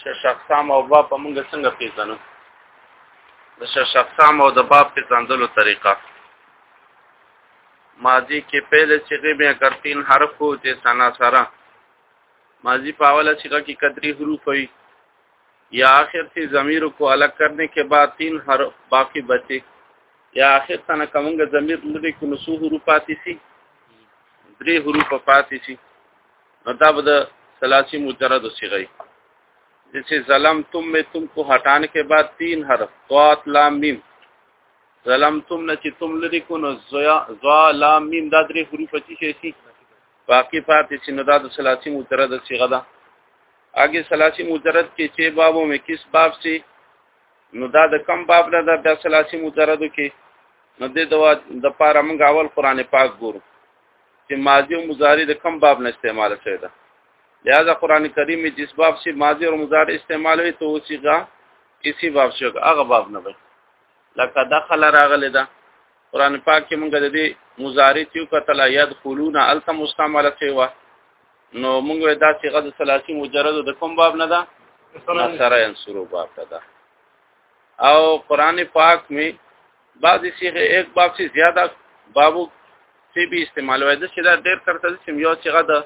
شش اقسام او باب په موږ څنګه پیژنو د شش اقسام او د باب پیژندلو طریقه ماضی کې پہله صيغه بیا کرتین حرف کو چې سنا سره ماضی په اوله صيغه کې قدري حروف وي یا آخر سے ضمیر کو الگ کرنے کے بعد تین حرف باقی بچے یا آخر تنه کومګه ضمیر لري کو نسو حروف پاتې سي درې حروف پاتې سي نو دا به د ثلاثي مجرد صيغه جسے ظلم تم میں تم کو ہٹانے کے بعد تین حرف طاط لام میم ظلم تم نه چې تم لري کو نو زیا زا لام میم دا درې حروف چې شي شي باقی پاتې چې نو دا د ثلاثي مجرد صيغه ده اګه ثلاثي مجرد کې چې بابو مې کس باب سي نو دا د کم باب نه دا د ثلاثي مجردو کې نو د دوا د پاره موږ اول قران پاک ګورو چې ماضی او مضارع د کم باب نه استعمال شوی ده لہذا قران کریم کې جس باب سے ماضی او مضارع استعمال وي تو اسی کا اسی باب سے هغه باب نه وي لکه دخل راغلی ده قران پاک کې مونږ د دې مضارع تیو کتل یدخلون الف مستعمله شوی و نو مونږ دا چې غد ثلاثي مجرد د کوم باب نه ده سره انصرو باب ده او قران پاک می بعضی صيغه یک باب سے زیاده بابو سی به استعمال وای د چې دا ډېر کرته چې یو صيغه د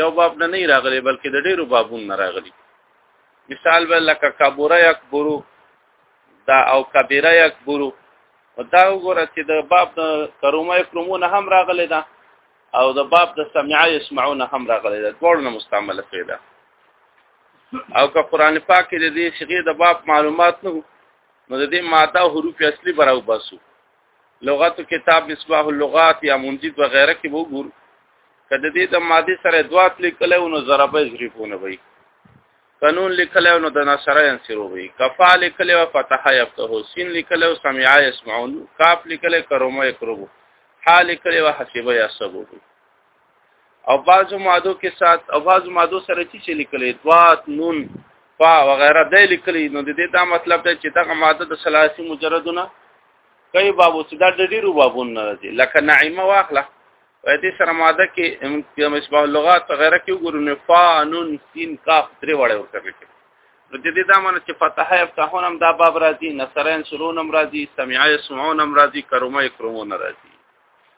یو باب نه نه راغلی بلکې د ډېرو بابونو نه راغلی مثال به لکه کبوره یک برو دا او کبیره یک برو دا وګوره چې د باب د کرومه کرومونه هم راغلی دا او د باب د سمعه يسمعون هم راغلی دا ټول نه مستعمله شوی دا او که قران پاک کې د دې شغې د باب معلومات نه نو د دې ماده حروف اصلي براو باسو لغت کتاب مصباح اللغات یا منجد وغیرہ کې وګور کله دې د ماده سره دوات لیکل او نو ضربه ظریفونه وي قانون لیکل او نو د نشره انصرو وي کفا لیکل او فتح یفتح سین لیکل او سمع یسمعون کاف لیکل کرومه یکربو حال لیکل او حسبه یسبو او بعضو مادو کې سات او بعضو مادو سره چې چې لیکلې دوات نون فا وغیرہ د لیکلې نو د دې دا مطلب دی چې دغه ماده د ثلاثي مجردونه کوي بابو چې دا د ډیرو بابونو نه راځي لکه نعیمه واخله په دې سره ماده کې مصباح اللغات وغیرہ کې وګورو نه فا نون سین کاف درې وړه ورکړل کې نو د دې دا معنی چې فتح یفتحون هم دا باب راځي نصرین سرون هم راځي سمعای سمعون هم راځي کرمه کرمون راځي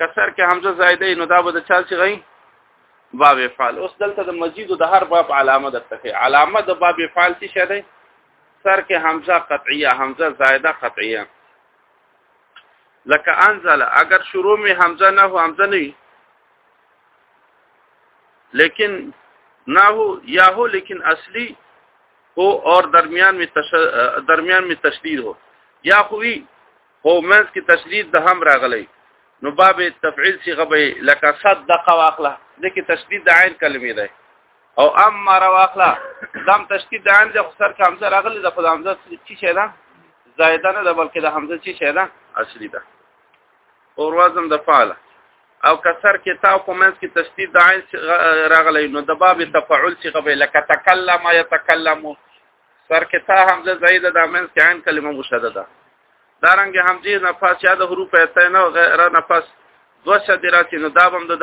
کسر کې حمزه زائده نو دا به د چا صيغه باب افعال اوس دلته د مزید د هر باب علامه درته کوي علامه د باب افعال څه شه ده سر کې حمزه قطعیه حمزه زائده قطعیه لکه انزل اگر شروع می حمزه نه هو حمزه نه لیکن نه هو یا هو لیکن اصلی هو اور درمیان می تش... درمیان می تشدید هو یا خوی خو منځ کې تشدید د هم راغلی نو باب تفعیل صيغه به لکه صدق واخله دغه تشدید د عین کلمې ده او اما واخله دم تشدید د عین د خسر کمزه راغلی د خدای حمزه چې شي ده زائده نه ده بلکې د حمزه چې شي ده اصلي ده او روزم د فعل او کسر کې تا په منځ کې تشدید د عین راغلی نو د باب تفعیل صيغه به لکه تکلم یا تکلمو سر کې تا حمزه زائده د امن کې عین کلمه مشدده دا رنګ حمزه نه پاس یا د حروف ایته نه غیر نه پاس دو صدرات نو دا هم د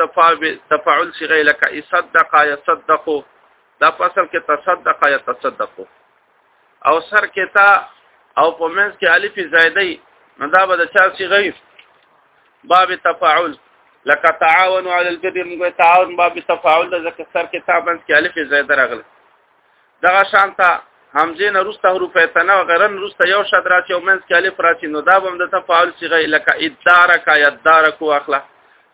تفاعل صيغه لکه يصدق يصدق دا فصل کې تصدق يتصدق او سر کې تا او په منځ کې الف زائده نو دا به د چا صيغه باب تفاعل لکه تعاون على البر موږ تعاون باب تفاعل د ذکر سر کې تا منځ کې الف زائده راغله دغه شانته همزه نه روسته حروف ثنا او غیر نه روسته یو شد راځي او منځ کې الف راځي نو دا به د تفاعل صيغه لکه ادارک یا ادارک واخله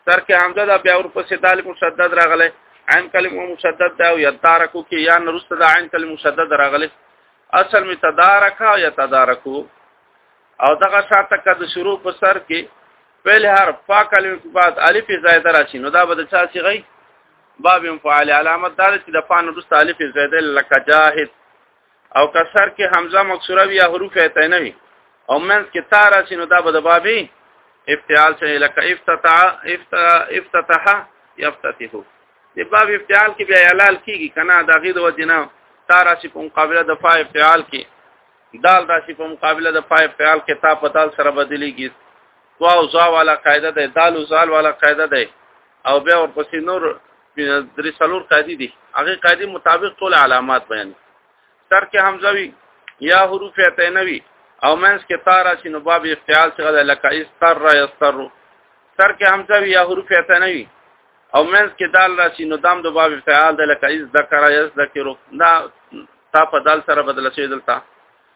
سر کې همزه دا بیا ورپسې دال مشدد راغله عین کلمه مشدد دا او یدارک کې یا نه روسته دا عین کلمه مشدد راغله اصل می تدارک او یتدارکو او دغه شاته کده شروع په سر کې پہل حرف فا کلمه بعد الف زائد راځي نو دا به د چا صيغه باب فعل علامت دار چې د فان رست الف زید لک جاهد او کسر کې حمزه مکسوره وی حروف ایته نه وی او منس کې تار اسینو دا به د بابي افتعال شي لک افتتح افتتح یفتتح د باب افتعال کې بیا علال کیږي کنه دا غید و جنا تار اسی په مقابله د فا افتعال کې دال راشي په مقابله د فا افتعال کې تا په دال سره بدلیږي واو زا والا قاعده ده دال زال والا قاعده ده او بیا ورپسې نور درې څلور قاعدې دي هغه قاعدې مطابق ټول علامات بیان سر کې حمزه وی یا حروف عتینوی او منس کې تارا چې نو باب افتعال څخه د لکه استر را استر سر کې حمزه وی یا حروف عتینوی او منس کې دال را چې نو دام د باب افتعال د لکه از ذکر یا ذکر دا تا په دال سره بدل شي دلته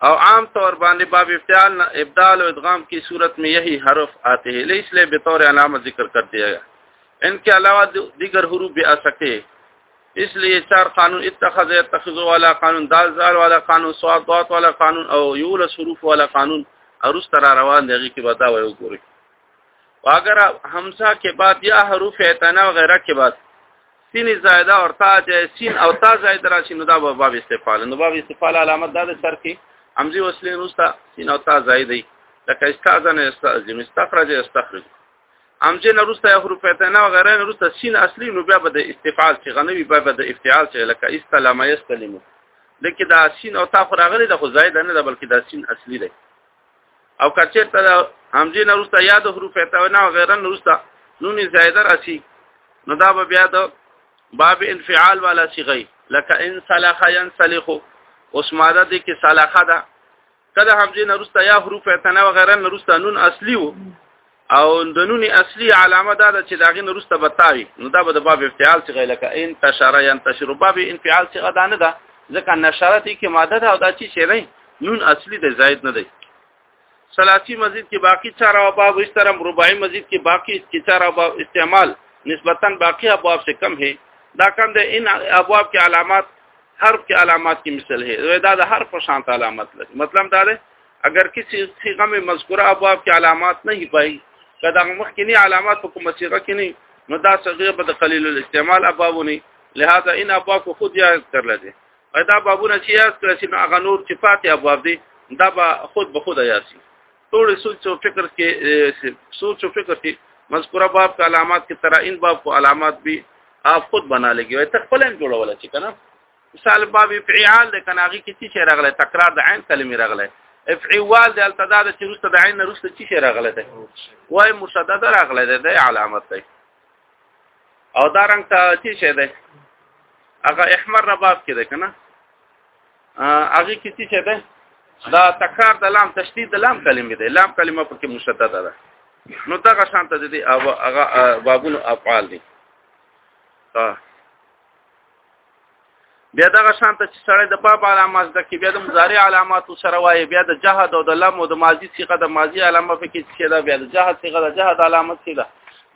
او عام طور باندې باب افتعال نه ابدال او ادغام کی صورت میں یہی حرف آتے ہیں اس لیے بطور علامت ذکر کر دیا گیا ان کے علاوہ دیگر حروف بھی آ سکتے ہیں اس لیے چار قانون اتخذ اتخذ والا قانون دال زال والا قانون سواد دوات والا قانون او یول صروف والا قانون اور اس طرح روان دیگی کی بتا ہوئے گوری اگر حمزہ کے بعد یا حروف اعتنا وغیرہ کے بعد سین زائده اور تا جای سین او تا زائده راشي نو دا به باب استفاله نو باب استفاله علامت دا د سر کې همزي وصلې نوستا سین او تا زائده لکه استاذن استاذم استخرج استخرج همزه نوستا حروف اتنا او غیره نوستا سین اصلي نو بیا به د استفعال چې غنوي بیا به د افتعال چې لکه استلم یستلم لکه دا سین او تا خو راغلي د خو زائده نه ده بلکې دا سین اصلي دی او کچیر ته همزه نه روسته یاد حروف ته نه غیر نه روسته نون زائده راشي نو دا به بیا د باب انفعال والا صيغه لکه ان سلخ ينسلخ اوس ماده دي کې سلخه ده کله همزه نه روسته یا حروف ته نه غیر نه روسته نون اصلي وو او د نون اصلي علامه دا ده چې دا غي نورسته بتاوي نو دا به د باب افتعال څخه لکه ان تشر ينتشر باب انفعال څخه دا نه ده ځکه نشرت کې ماده ده او دا چې شي نه نون اصلي د زائد نه دی ثلاثي مزید کې باقی چار او باب اس طرح رباعي مزید کې باقی کې چار او باب استعمال نسبتا باقی ابواب سے کم ہے دا کم ده ان ابواب کې علامات حرف کې علامات کې مثال ہے دا د حرف شانت علامات لري مطلب دا ده اگر کسی صیغه میں مذکوره ابواب کې علامات نه پای کدا مخکنی علامات په کومه صیغه کې نه نو دا صیغه به د قلیل الاستعمال ابواب نه لہذا ان ابواب کو خود یاد کر لږه پیدا بابونه چې یاد کړی چې هغه نور چې فاتح ابواب دي دا به خود به خود یاسي ټول سوچ او فکر کې سوچ او فکر کې مذکوره باب کا علامات کی طرح ان باب کو علامات بھی آپ خود بنا لے گی وای تخپل هم جوړول چې کنه مثال باب افعال د کناغي کې څه شی راغله تکرار د عین کلمې راغله افعال د التداد چې رسته د عین رسته څه شی راغله ده وای مشدد راغله ده د علامت ده او دا رنګ ته څه شی ده هغه احمر رباب کې ده کنه هغه کې څه شی ده دا تکرار د لام تشدید د لام کلمې ده لام کلمه پکې مشدد ده نو دا غشان ته دي هغه بابونو افعال دي اه بیا دغه شانته چې سړی د باب علامه زده کې بیا د مضارع علامات سره وایي بیا د جهاد او د لم او د ماضي صيغه د ماضي علامه په کې چې دا بیا د جهاد صيغه د جهاد علامه چې دا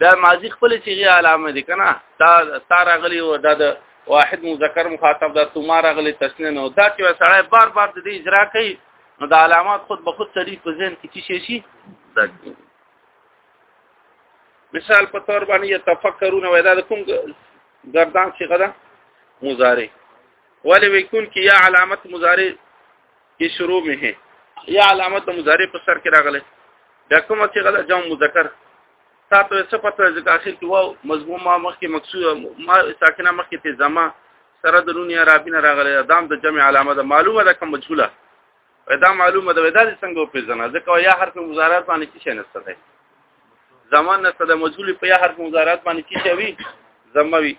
بیا ماضي خپل صيغه علامه دي کنه تا تا راغلي او دا د واحد مذکر مخاطب دا تو ما راغلي تسنه نو دا چې سړی بار بار د دې اجرا کوي نو د علامات خود به خود سری په ذهن کې شي شي دا مثال په تور باندې تفکرونه وای دا کوم ګردان صيغه ده مضارع ولې ويكون کې یا علامت مضارع کې شروع مه هي یا علامت مضارع په سر کې راغله دا کومه صيغه ده جمع مذکر تاسو څه پته ځکه اخر کې واو مضمون ما مخکې مقصود ما ساکنه مخکې ته زما سره د نون عربی نه راغله دام د جمع علامه ده معلومه ده کوم مجهوله دا معلومه ده دا څنګه په ځنه ځکه یا حرف مضارعات باندې څه شي نشته ده زمان نشته ده مجهول په یا حرف مضارعات باندې څه شي وي زموي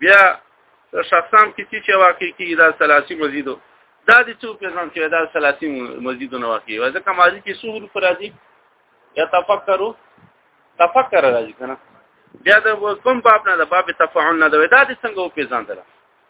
بیا شخصام کې څه شي واقع کیږي دا ثلاثي مزیدو دا د څو په ځان کې دا ثلاثي مزیدو نه واقع وي ځکه ماضي کې سور پر راځي یا تفکرو تفکر راځي کنه بیا د کوم باب نه د باب تفاعل نه ده دا څنګه په ځان ده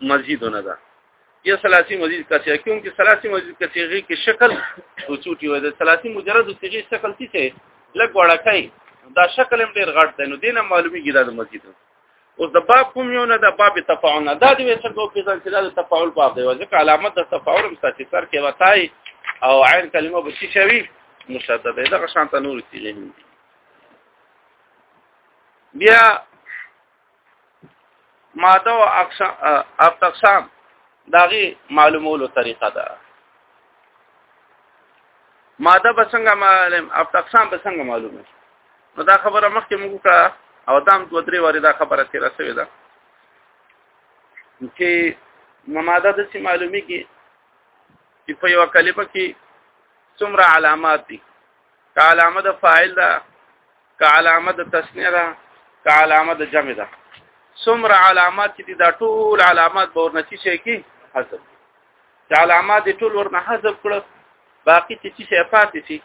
مزید نه ده یا ثلاثی مزید کسیه کیون کې ثلاثی مزید کسیغه کې شکل او چوټي وي د ثلاثی مجرد او سیغه شکل څه څه لګ وړکای دا شکل هم ډیر غټ دی نو دینه معلومیږي دا د مزید اوس د باب کوم یو نه د باب تفاعل نه دا دی چې کو په ځان کې دا د تفاعل باب دی ځکه علامت د تفاعل هم ساتي سر کې وتاي او عین کلمه به شي شوی مشدد ده غشان ته نور تیږي بیا ماده او اقسام داغي معلومولو طریقه ده ماده به څنګه معلوم او اقسام به څنګه معلومه نو دا خبره مخکې موږ کړه او دام دوه درې واره دا خبره تیر شوې ده چې ماده د سي معلومي کې چې په یو کلمه کې څومره علامات دي که علامه د فاعل ده که علامه د تسنیه ده که علامه د جمع ده څومره علامات چې دا ټول علامات به ورنه شي کی حذف چې علامات ټول ورنه حذف کړو باقی چې چې شي پاتې شي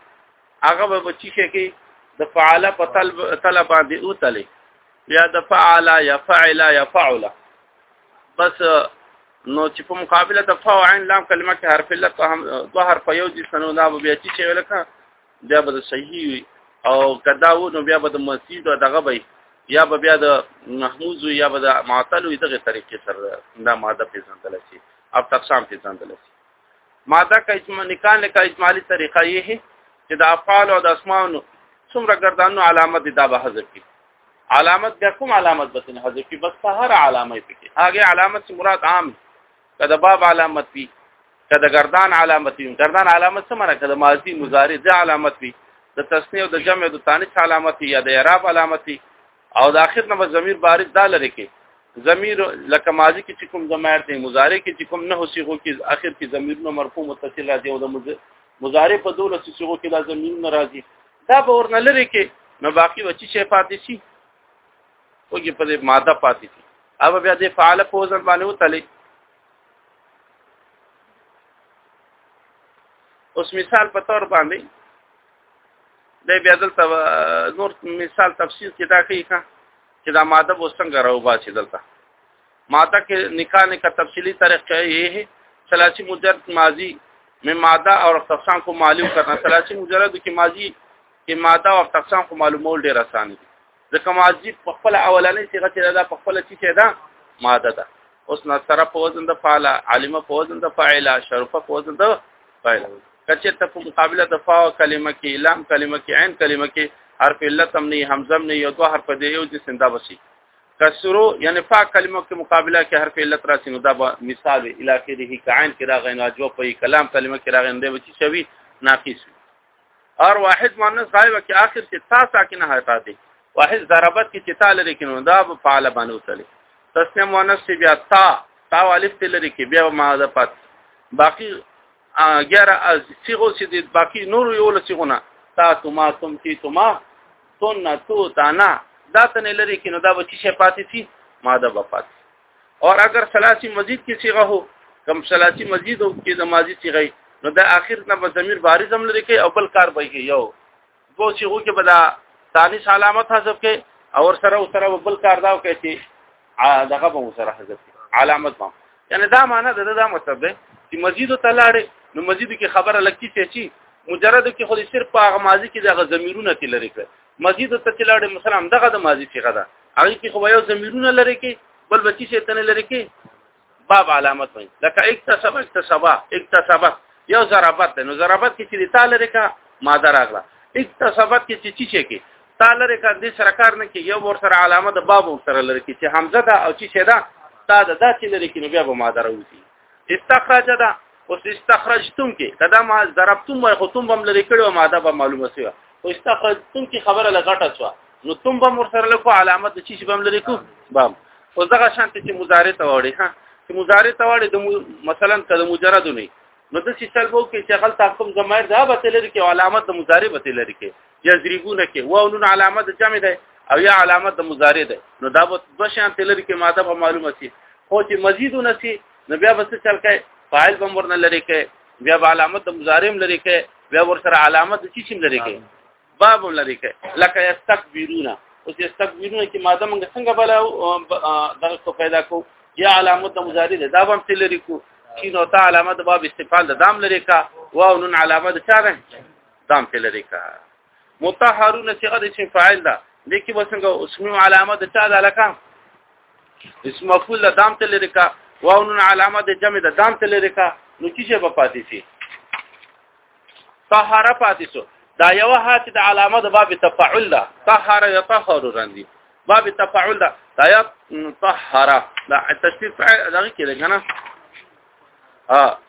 هغه به چې شي کی د فعاله په طلب طلب باندې او تلې یا د فعاله یا فعلا یا فعلا بس نو چې په مقابله د فاعل لام کلمه کې حرف علت هم دوه حرف یو دي سنو دا به چې ویل کړه بیا به صحیح وي او کدا و نو بیا به د مسجد او دغه به یا به بیا د محموز یا به د معطل وي دغه طریقې سره دا ماده پیژندل شي او تقسیم پیژندل شي ماده کا اسم نکال کا اجمالی طریقه یې هي چې د افعال او د اسماء څومره ګردانو علامت دا به حذف کی علامت بیا کوم علامت به تن حذف کی بس هر علامه پکې هغه علامت مراد عام کده باب علامت وي کده گردان علامت وي گردان علامت څه معنی کده ماضی مضارع د علامت وي د تسنیه او د جمع د تانیث علامت یا د اعراب علامت او د اخر نه ضمیر بارز دا لري کې ضمیر لکه ماضی کې چې کوم ضمیر دی مضارع کې چې کوم نه صيغو کې اخر کې ضمیر نو مرفوع متصل راځي او د مضارع په دوله صيغو کې لازم نه راځي دا به ورنه لري کې نو باقي و چې شی پاتې شي وګي په دې ماده پاتې شي او بیا دې فعال په وزن باندې وتلې اوس مثال په تور باندې د بیا دلته نور مثال تفصیل کې دا کوي چې دا ماده به څنګه راو باسي دلته ماده کې نکاح نه کا تفصیلی طریقه یې ہے ثلاثی مجرد ماضی میں ماده او اقسام کو معلوم کرنا ثلاثی مجرد کې ماضی کې ماده او اقسام کو معلومول ډیر اسانه دي ځکه معذب په خپل اولنې صيغه چې دا په خپل چې دا ماده ده اوس نه سره په وزن د فعل عالمه په وزن د فاعل شرفه په وزن د فاعل کچه ته په مقابله د فا کلمه کې لام کلمه کې عین کلمه کې حرف علت هم نه همزه نه یو دوه حرف دی یو د سندا بسی کسرو یعنی فا کلمه کې مقابله کې حرف علت راسي نو دا مثال الاخره کې عین کې راغی نو اجو په کلام کلمه کې راغی نو به چی شوی ناقص اور واحد مؤنث غائب کې آخر کې تا ساکنه حتا دي واحد ضربت کې چې تا لري کینو دا په فعل باندې وصلي تسنیه مؤنث چې بیا تا تا الف ته لري کې بیا ما ده پات باقی 11 از صيغو چې دي باقی نور یو لسیغونه تا تما تم تی تما تن تو تانا دا تنه لري کینو دا به چې پاتې شي ما ده بپات اور اگر ثلاثی مزید کی صيغه هو کم ثلاثی مزید او کې د ماضی صيغه نو د اخر نه به ضمیر بارز هم لري کې او بل کار به کې یو دو صيغو کې بدا ثاني علامت حذف کې اور سره او سره بل کار داو کې چې دغه به سره حذف کې علامت ما یعنی دا معنی د دا مطلب دی چې مزید تلاړې نو مزید کې خبره لکې چې مجرد کې خو صرف په هغه ماضی کې دغه ضمیرونه کې لري کړ مزید ته چې لاړې مثلا دغه د ماضی صيغه ده هغه کې خو یو ضمیرونه لري کې بل بچی شي تنه لري کې باب علامت وي لکه اکتسب اکتسب اکتسب یو ضربت نو ضربت کې چې تا لري کا ماده راغله اکتسبت کې چې چی کې تا لري کا د سرکار نه کې یو ور سره علامه د باب ور سره لري کې چې حمزه ده او چې شدا تا د داسې لري کې نو بیا به ماده راوځي استخرج دا اوس استخرجتم کې کدا ما ضربتم وای خو تم بم لري کړو ماده به معلومه شي او استخرجتم کې خبره لغټه شو نو تم بم ور سره لکو علامت چې شي بم لري کو بم او دغه شان چې مضارع ته وړي ها چې مضارع ته وړي د مثلا کله مجرد نه نو د سیسل وو کې چې غلط حکم زمایر دا به تل لري کې علامت د مضارع به تل لري کې یضربون کې واو نون علامه د جمع ده او یا علامه د مضارع ده نو دا به دوه شان تلری کې ماده به معلومه شي خو چې مزید نسی نو بیا بس چل کې فاعل به ورنه لري کې بیا به علامه د مضارع لري کې بیا ور سره علامه د چی شم لري کې باب لري کې لکه یستكبرون اوس یستكبرون کې ماده موږ څنګه بلا دغه کو پیدا کو یا علامه د مضارع ده دا به تلری کو چې نو تا علامه د باب استفال د دام لري کا واو نون علامه د چاره دام په لري کا متطهرون صيغه د اسم فاعل ده لیکي وسنګ اسم علامه د چا ده لکه اسم مفعول ده دام په لري کا واو نون علامه د جمع ده دام په لري کا نو چې به پاتې شي طهاره پاتې شو دا یو هات د علامه د باب تفاعل ده طهاره يطهر رندي باب تفاعل ده دا یا طهاره دا تشبيه فعل دغه کې ده کنه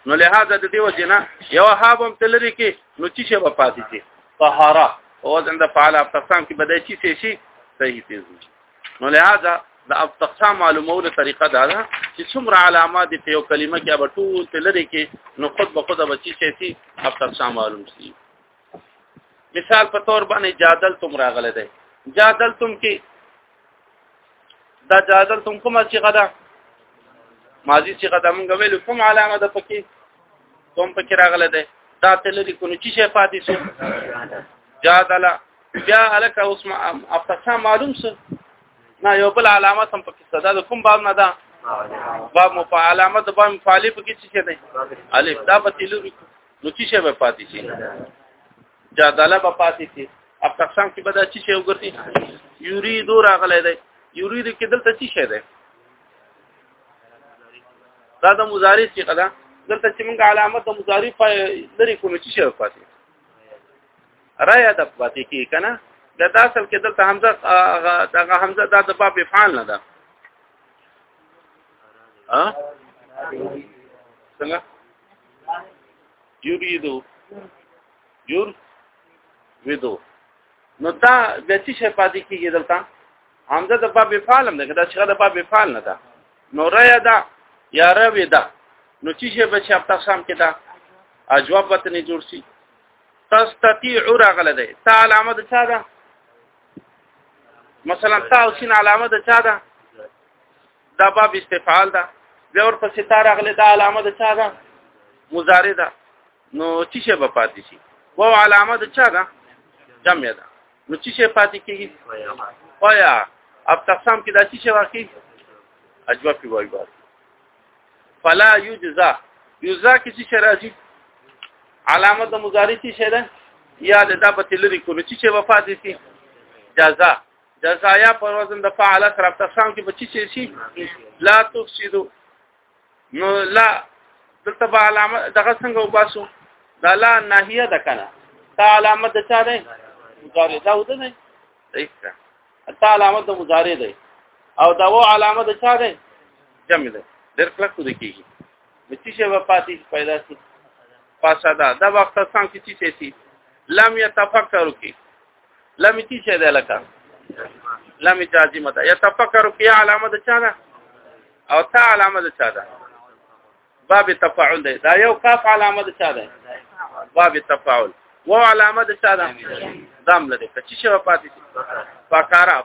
نو لهدا د دیو جنا یو هابم تلری کې نو چی شبه پاتې شي طهاره او زنده فعل افتقسام کې بدای چی شي شي صحیح تیز نو لهدا د افتقسام معلومولو طریقه دا ده چې څومره علامات په یو کلمه کې به ټول تلری کې نو خود به خود به چی شي شي افتقسام معلوم شي مثال په تور باندې جادل تم راغله ده جادل تم کې دا جادل تم کومه چې غدا ماضی چې غدا مونږ ویل کوم علامه ده پکې کوم پکې راغله ده دا تلری کو چې شي پاتې شو جادل بیا الک اوس ما افتسا معلوم سر نه یو بل علامه تم پکې صدا ده کوم باب نه ده باب مفعلامه د باب مفعلی پکې څه شي ده الف دا په تلری کو نو چې شی به پاتې شي جادله به پاتې شي اب تقسیم کې به دا چې شی وګرځي یرید راغلی دی یرید کې دلته چې شی دی دا د مضارع چې قدا دلته چې موږ علامت د مضارع په لري کوم چې شی پاتې رایا د پاتې کې کنه دا اصل کې دلته حمزه دغه حمزه د باب افعال نه ده ها څنګه یریدو یور ودو نو دا د څه شي پاتې کیږي دلته همزه د باب فعل نه دا چې د باب فعل نه ده نو ریا ده یا روی ده نو چې شي بچ په تقسیم کې ده اجواب وته نه جوړ شي تستطيع راغله ده تا علامه ده چا ده مثلا تا او سین علامه ده چا ده دا باب استفعال ده بیا ورپسې تا راغلی دا علامه د چا ده مضارع ده نو چې شی به پاتې شي و علامه د چا ده جمع ده نو چې شی پاتې کېږي وایا اب تقسام کې دا چې شی واقعي اجواب کې وایي بس فلا یجزا یجزا کې چې راځي علامه د مضارع چې شی ده یا د دابت لري کو نو چې شی وفات دي جزاء جزايا پر وزن د فعل سره په تفسیر کې بچی شي شي لا تفسدو نو لا دلته به علامه دغه څنګه وباسو دا لا ناهیه ده کنه دا علامه د چا ده مضارع دا وده نه صحیح ده دا علامه د مضارع ده او دا و علامه د چا ده جمع ده ډېر کلک ود کیږي مچی شي په پاتې پیدا شي فسادا دا وخت څنګه چې چې لم يتفکر کی لم تي شه ده لکه لم جازمه ده يتفکر فی علامه ده چا ده او تا علامه ده چا ده باب تفاعل ده دا یو کاف علامه ده چا ده باب تفاعل و علامه ده چا ده دام لري چې شو پاتې فقره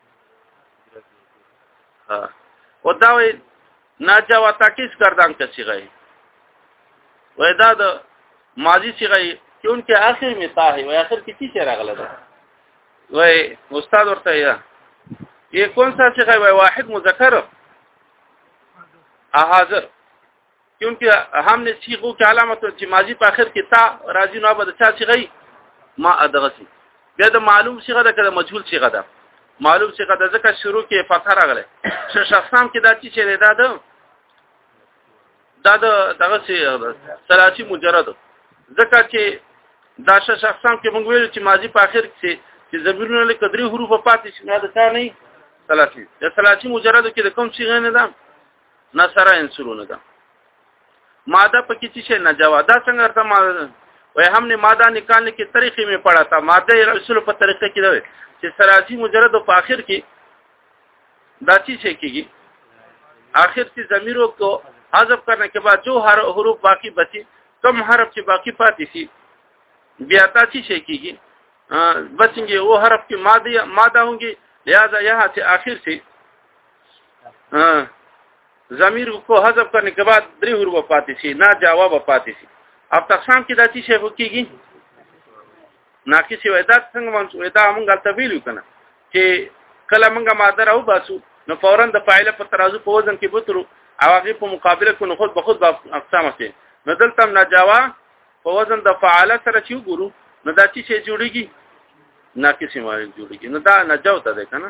ودا وی ناجا و تاکیز کردان کسی غی و دا د ماضی سی غی کیون که آخر می تا ہے و آخر کی چی چی راغل دا و استاد ورته یا یہ کون سا سی غی و واحد مذکر حاضر کیونکه هم نه صيغو کې علامت چې ماضي په اخر کې تا راځي نو به د چا صيغه ما ادغسي بیا د معلوم صيغه ده کله مجهول صيغه ده معلوم صيغه ده ځکه شروع کې فتح راغله چې شخصام کې دا چې چیرې دا ده دا د دغه سلاتی مجرد ځکه چې دا شخصام کې موږ ویل چې ماضي په اخر کې چې زبیرونه له قدرې حروف پاتې شي نه ده نه سلاتی د سلاتی مجرد کې د کوم صيغه نه ده نصر انصرونه ده ماده پکې چې شي نه جواب دا څنګه ارته ما وای هم نه ماده نکال کې طریقې می پڑھا تا ماده اصول په طریقې کې ده چې سراجی مجرد په اخر کې دا چی شي کېږي اخر کې ضمیرو کو حذف کرنے کے بعد جو هر حروف باقی بچي کم حرف چې باقی پاتې شي بیا تا چی شي کېږي بچنګي او حرف کې ماده ماده هونګي لہذا یہاں سے آخر سے ضمیر کو حذف کرنے کے بعد درې حروف پاتې شي نه جواب پاتې شي اب تقسیم کې داتي شی وکيږي ناقص ویدات څنګه مونږ ویدا مونږ غلطه ویلو کنه چې کله مونږ ماده راو باسو نو فورا د فاعل په ترازو په وزن کې بوترو او هغه په مقابله کې نو خود به خود اقسام شي نو دلته نه جواب په وزن د فعاله سره چې ګورو نو دا چې شی جوړیږي ناقص معنی جوړیږي نو دا نه جوته ده کنه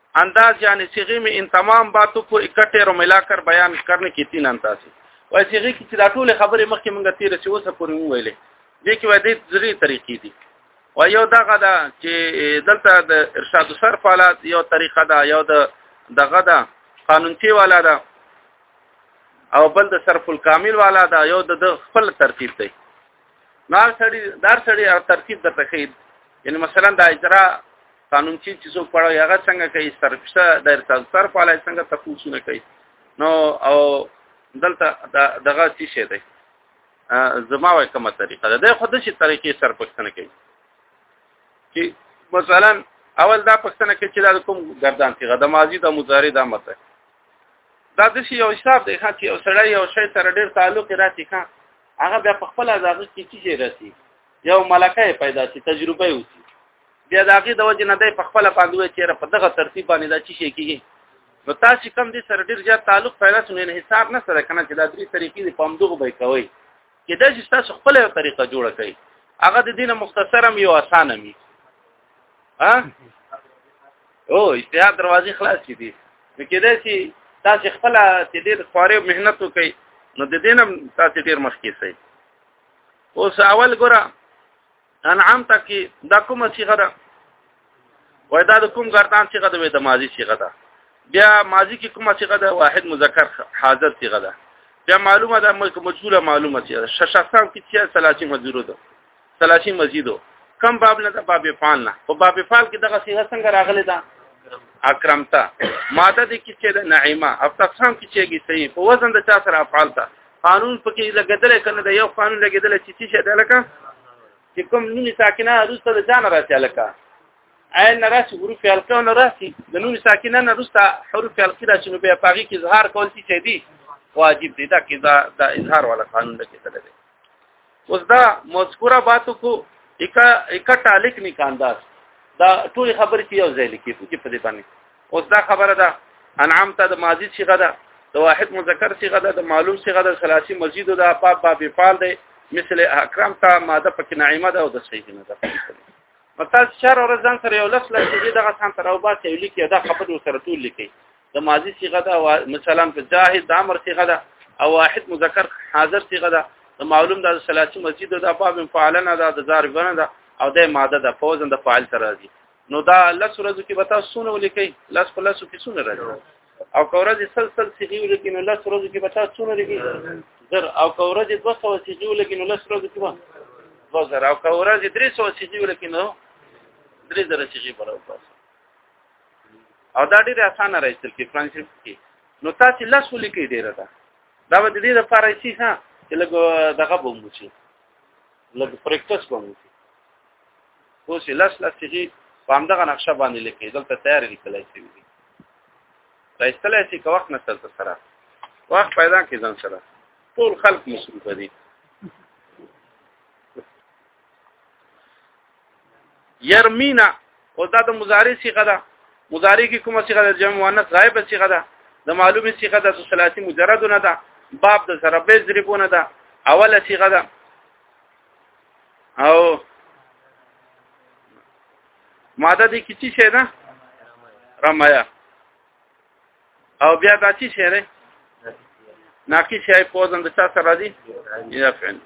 انداز یعنی صيغه می ان تمام باتو کو اکټه رو ملا کر بیان کرنے کی تین انداز وای صيغه کی دا ټول خبره مخکې مونږه تیر سی اوسه پورې مو ویلې دې کې وای دې ذری طریقې دي و یو دغه دا چې دلته د ارشاد سر فعالات یو طریقه دا یو د دغه دا قانونچی والا دا او بل د صرف الکامل والا دا یو د خپل ترتیب دی نار سړی دار سړی هغه ترتیب د تخید یعنی مثلا د اجرا قانون چې چې څوک پړو هغه څنګه کوي سرپسه د ارتاز سر په لای څنګه تفوسونه کوي نو او دلته دغه څه شي دی زما وای کومه طریقه ده د خود شي طریقې سر پښتنه کوي چې مثلا اول دا پښتنه کې چې دا کوم گردان صيغه د ماضي د مضارع د مت دا د شي یو حساب دی چې یو سړی یو شی سره ډیر تعلق راځي کا هغه بیا په خپل ځاګه کې چې شي راسي یو ملکه پیدا شي تجربه وسی بیا د هغه د وجه نه دی په خپل باندې چیرې په دغه ترتیب باندې دا چې شي کیږي نو تاسو کم دي سره ډیر زیات تعلق پیدا شونه نه حساب نه سره کنه چې دا درې طریقې په همدغه به کوي چې دا چې تاسو خپل طریقه جوړه کړئ هغه د دینه مختصرم یو اسانه می ها او اجتهاد دروازې خلاص کړي دي نو کېدای شي تاسو خپل چې ډېر خوارې مهنت وکړئ نو د دینم تاسو ډېر مخکې شئ اوس اول ګره انعام ته کې دا کومه صيغه ده وای دا د کوم ګردان صيغه ده د ماضي صيغه ده بیا ماضي کې کومه صيغه ده واحد مذکر حاضر صيغه ده بیا معلومه ده مجهوله معلومه صيغه ششخصان کې چې 30 مجرور ده تلاشي مزیدو کم باب نه ده باب فعل نه په باب فعل کې دغه صيغه څنګه راغلي ده اکرمتا ماده دې کې چې د نعیمه او تقسیم کې چېږي صحیح په وزن د چا سره افعال ته قانون پکې لګیدل کنه د یو قانون لګیدل چې څه شه ده لکه چې کوم نون ساکنه روسته د ځان راځي لکه عین راسي حروف حلقه نه راسي د نون ساکنه نه روسته حروف حلقه راسي نو بیا پاږي کې اظهار کول چې دي واجب دي دا کې دا د اظهار ولا قانون لګیدل دي اوس دا مذکوره باتو کو اکا اکا تعلق نه کانداس دا ټول خبر کې یو ځای لیکي په دې باندې اوس دا خبره ده انعام ته د ماضی صيغه ده د واحد مذکر صيغه ده د معلوم صيغه ده ثلاثي مزید ده باب باب فعل ده مثل اکرام ته ماده پکې نعیمه ده او د صحیح نه ده متاز شهر ورځان سره یو لس لس دې دغه سان تر او باسي لیکي دا خبر سره ټول لیکي د ماضی صيغه ده او مثلا په جاهد د امر صيغه ده او واحد مذکر حاضر صيغه ده د معلوم د ثلاثي مسجد د باب فعلنا ده د ظرفنا ده او د ماده ده په وزن د فاعل سره راځي نو دا لس ورځو کې به تاسو سونه ولیکي لس په لاسو کې سونه راځي او کورځ سلسل صيغه ولیکي نو لس ورځو کې به تاسو سونه لګي زر او کورځ 200 صيغه ولیکي نو لس ورځو کې به 2000 او کورځ 300 صيغه ولیکي نو 3000 صيغه برابر او دا ډیره اسانه راځل کې فرانسې کې نو تاسو لاسو لیکي ډیره ده دا به د دې لپاره شي ها چې لګ دغه بومو شي لګ پریکټس بومو شي اوس لاس لاس چې په همدغه نقشه باندې لیکي دلته تیار لیکل شي راځل شي که وخت نسل سره وخت پیدا کې ځان سره ټول خلق مصروف دي يرمينا او دا د مضارع صيغه ده مضارع کې کومه صيغه ده جمع مؤنث غائبه صيغه ده د معلومه صيغه ده ثلاثي مجرد نه ده باب د ضربه ضربونه ده اوله صيغه ده او ماده دې کې څه شي ده رمایا او بیا دا چې شعر ناقص شای په وزن د چا سره راځي یفعل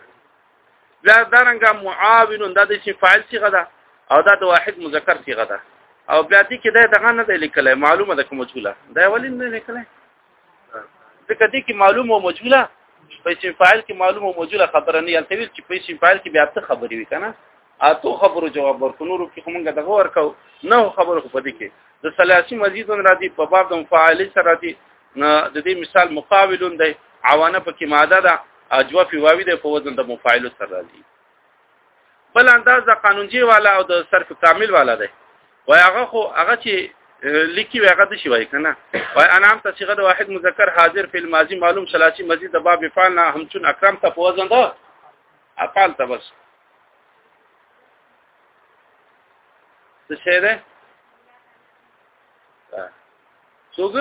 بیا دارنګه معاون دا د شي فاعل صيغه ده او دا د واحد مذکر صيغه ده او بیا دې کې دا دغه نه دی لیکلای معلومه ده کوم مجهوله دا ولې نه لیکلای ځکه دې کې معلومه او مجهوله په اسم فاعل کې معلومه او مجهوله خبره نه یلته ویل چې په اسم فاعل کې بیا څه خبرې وي کنه اته خبرو جواب ورکو نورو کې کومګه دغه ورکاو نه خبرو په دې کې د سلاسی مزیدون را دي په باب د فاعل سره دي د دې مثال مقابلون دی عوانه په کې ماده ده اجوف واوی ده په وزن د مفاعل سره راځي بل انداز د قانونجي والا او د صرف کامل والا ده وای هغه خو هغه چې لیکي هغه د شي وای کنه وای انام ته صيغه د واحد مذکر حاضر فی الماضی معلوم سلاسی مزید د باب فعل نه همچون اکرام ته په وزن ده افعال ته بس څه شی ده څوګ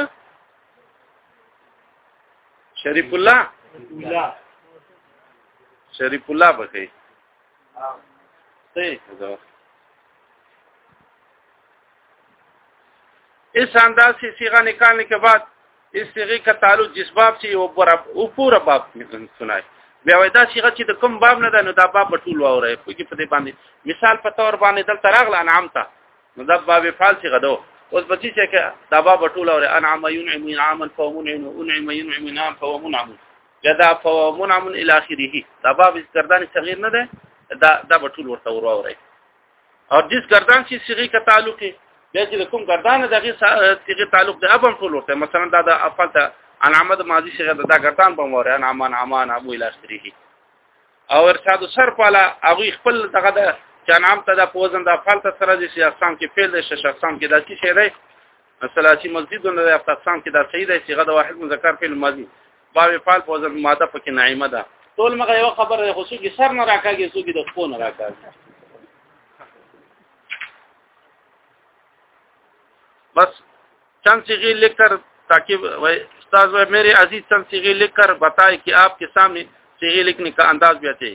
شریف الله شریف الله بخي صحیح ده اس انداز سے صيغه نکالنے کے بعد استغه کا تعلق جس باب چې یو پر او پورا باب سنای بیا وای دا صيغه چې د کوم باب نه ده نو دا باب ټول وره په کې په دې باندې مثال په تور باندې دلته راغله انعام ته نو دا باب فعل صيغه ده اوس بچی چې کې دا باب ټول وره انعام ينعم انعاما فمنعم انعم ينعم انعام فمنعم دا فمنعم الى اخره دا باب ذکردان صغیر نه ده دا دا ټول ورته وره او دې ګردان چې صيغه کا تعلق دی چې کوم ګردان دغه صيغه تعلق دی ابم ټول ورته مثلا دا د افعال ته ان عمد ماضي صيغه دا ګردان په مور ان امان امان ابو الى اخره او ارشاد سر پالا هغه خپل دغه د جنام ته د پوزن د افعال ته سره دي چې اقسام کې فعل دي شخصام کې دا چې شی دی مثلا چې مسجدونه د اقسام کې دا صحیح دی صيغه د واحد مذکر فعل ماضي باوی فال په وزن ماده پکې نعیمه ده ټول مګه یو خبره ده خو څوک سر نه راکاږي څوک د خپل نه راکاږي بس چند صيغه لیکر تاکي وای استاد وای میرے عزیز چند صيغه لیکر بتائے کہ آپ کے سامنے صيغه لیکنے کا انداز بھی اچھے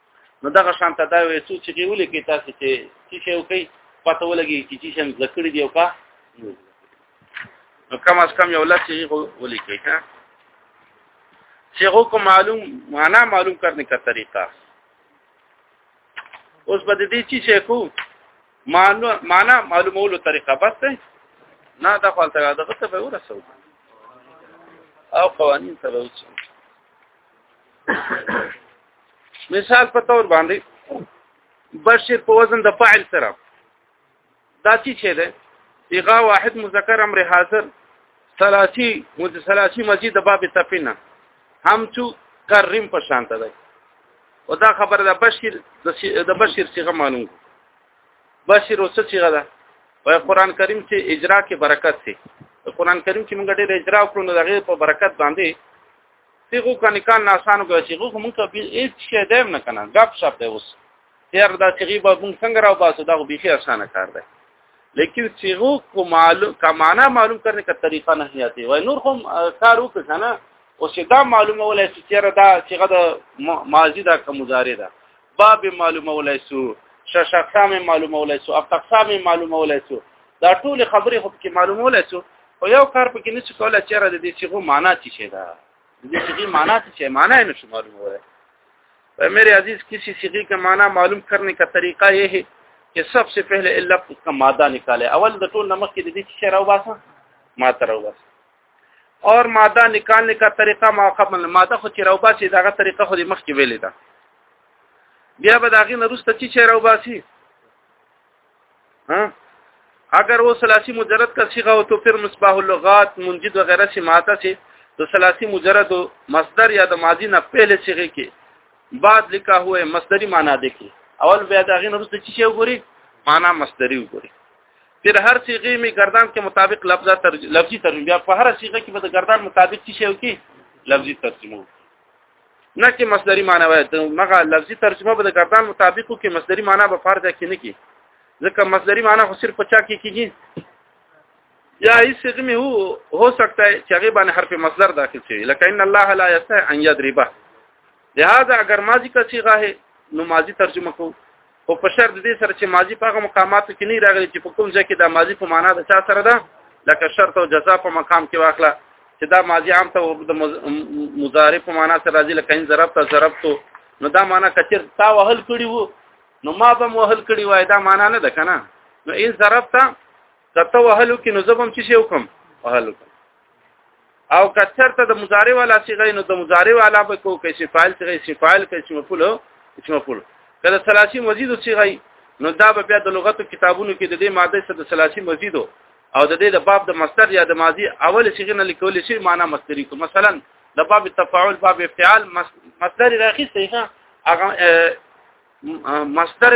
نو دغه شان ته دا وې څو چې ویل کې تاسو چې چې شی وکي پته ولګي چې چې شم ذکر دی او کا نو کم از کم یو لږ چې ولي کې ها شیخو کو معلوم معنا معلوم کرنے کا طریقہ اوس بده دي چې شیخو معنا معنا معلومولو طریقه بس ده نه دا خپل ته دغه ته به ورسو او قوانين ته به وڅو مثال په تور باندې بشر په وزن د فاعل سره دا چی شه ده صيغه واحد مذکر امر حاضر ثلاثي متثلاثي مزيد باب تفینا هم تو کریم په شان ته ده او دا خبره د بشیر د بشیر صيغه معلوم بشیر اوس صيغه ده په قران کریم کې اجرا کې برکت سي قران کریم کې موږ ډېر اجرا وکړو نو دغه په برکت باندې تیغو کنه کان ناسانو کې چې غو مونږ ته به هیڅ شی دیم نه کنه غب شپ دی اوس تیر دا چې غیبه مونږ څنګه راو باسو دا به خي اسانه کار دی لیکن سیغو کو معلوم کا معنا معلوم کرنے کا طریقہ نہیں آتی وای نور هم کار وکړه کنه او چې دا معلومه ولای چې تیر دا چې غدا ماضی دا کوم مضارع ده باب معلومه ولای سو ششقام معلومه ولای سو اقسام معلومه ولای سو دا ټول خبرې خو کې معلومه ولای سو او یو کار په کې نشي کولای چې را د دې صيغه معنا څه شي دا د دې صيغه معنا څه شي معنا یې نشو معلومه ده میرے عزیز کسی صيغه کا معنا معلوم کرنے کا طریقہ یہ ہے کہ سب سے پہلے علت اس کا مادہ نکالے اول د ټول نمک کې د دې څه راو باسه ما تر راو باسه اور ماده نکالنے کا طریقہ موقف من ماده خو چې راوباسي داغه طریقه خو د مخ کې ویلې ده بیا به داغه نرسته چې راوباسي ها اگر وہ ثلاثی مجرد کا صیغہ ہو تو پھر مصباح اللغات منجد وغیرہ سے ماتا سے تو ثلاثی مجرد ہو مصدر یا د ماضی نه پہلے صیغه کې بعد لکھا ہوا ہے مصدری معنی دیکھیں اول بیا دا غین رسته چی وګوري معنی مصدری وګوري پھر هر صیغه می گردان کې مطابق لفظه ترج... لفظي ترجمه بیا په هر صیغه کې به د گردان مطابق چی شي وکي لفظي ترجمه نه کې مصدری معنی وایي مغه لفظي ترجمه به د ګردان مطابقو کې مصدری معنی به فرض کې نه کی ځکه مصدری معنی خو صرف پچا کې کیږي یا هیڅ غمی هو هو سکتا ہے چې هغه باندې حرف مصدر داخل شي لکه ان الله لا یستع ان یضربه لہذا اگر ماضی کا صیغه ہے نو ماضی ترجمه کو خو په شرط دې سره چې ماضی په هغه مقاماتو کې نه راغلی چې په کوم ځای کې د ماضی په معنا د چا سره ده لکه شرط او جزاء په مقام کې واخله چې دا ماضی عام ته د مضارع په معنا سره راځي لکه ان ضربت ضربت نو دا معنا کچر تا وهل کړی وو نو ما به وهل کړی وای دا معنا نه ده کنه نو ان ضربت کته وهلو کې نو زبم چې شو کوم وهلو او کثر ته د مضارع والا صيغه نو د مضارع والا به کو کې چې فاعل صيغه چې فاعل کې چې مفعول چې مفعول کله ثلاثي مزید صيغه نو دا به بیا د لغت کتابونو کې د دې ماده سره د ثلاثي مزید او د دې د باب د مصدر یا د ماضي اول صيغه نه لیکول شي معنا مصدري کو مثلا د باب تفاعل باب افتعال مصدر راخي صيغه هغه مصدر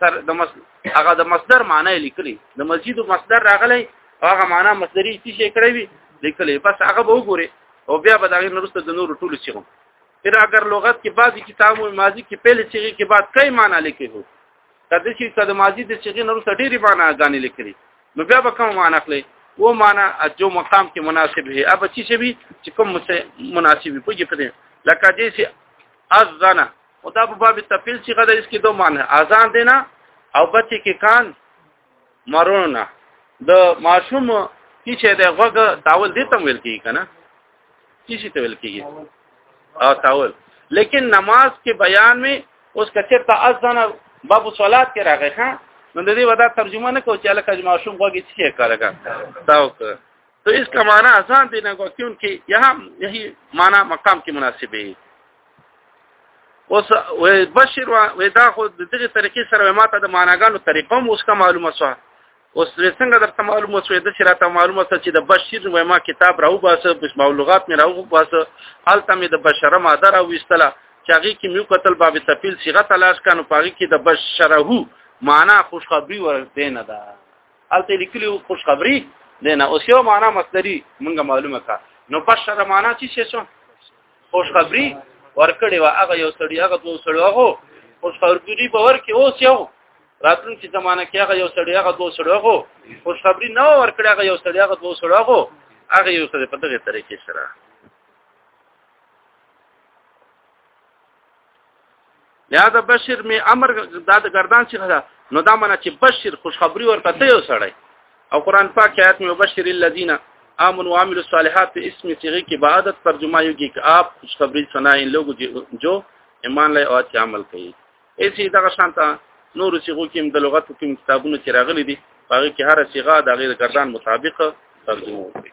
سر د مصدر هغه د مصدر معنی لیکلی د مسجد مصدر راغلی هغه معنی مصدری څه شي کړی وی لیکلی بس هغه به وګوره او بیا به دغه نرسته د نور ټولو چیغم پھر اگر لغت کې بعضی کتابو ماضی کې پہله چیغې کې بعد کای معنی لیکي هو کله چې کله ماضی د چیغې نرسته ډېری معنی غانې لیکلی نو بیا به کوم معنی اخلي و معنی جو مقام کې مناسب هي اب چی شي چې کوم مناسب پوجي پدې لکه دې سي اذن او دا په باب تفصیل چې غدا اس کې دوه معنی اذان دینا او بچی کې کان مرونه د ماشوم کی چې د غوګ تاول دې تم ویل کیږي کنه کی شي ته ویل کیږي او تاول لیکن نماز کې بیان می اوس کچه ته اذان باب صلات کې راغی ها نو د دې ودا ترجمه نه کو چې الکه ماشوم غوګ چې څه کار کا تاو تو اس کا معنی اذان دینا کو کیونکہ یہاں یہی معنی مقام کی مناسب ہے اوس وې بشیر وې دا خو د دغه طریقې سره ماته د معناګانو طریقه مو اوس کا معلومه شوه اوس څنګه درته معلومه شوه د شراته معلومه شوه چې د بشیر وې ما کتاب راو باسه بسم الله لغات مې راو باسه الته مې د بشره ماده راو وستله چې هغه کې میو قتل باب تفیل صيغه تلاش کانو پاږي کې د بشره معنا خوشخبری ورته نه ده الته لیکلو خوشخبری دینه اوس یو معنا مصدری مونږه معلومه کا نو بشره معنا چې څه شو خوشخبری ورکړی و هغه یو سړی هغه دوه سړی هغه خوشخبری په ورکه اوس یو راتلونکي زمانه کې هغه یو سړی هغه دوه سړی هغه خوشخبری نه ورکړی هغه یو سړی هغه دوه سړی هغه هغه یو سړی په دغه طریقې سره یا دا بشیر می امر دا د گردان څخه ده نو دا معنی چې بشیر خوشخبری ورته ته یو سړی او قران پاک آیات می بشیر الذین آمنوا وعملوا الصالحات په اسم صيغه کې بعادت ترجمه یو کې اپ خوشخبری سنای لوګو جو ایمان لای او چې عمل کوي اسی دا شانته نور صيغو کې د لغت کوم کتابونو چې راغلي دي هغه کې هر صيغه د غیر گردان مطابق ترجمه وکړي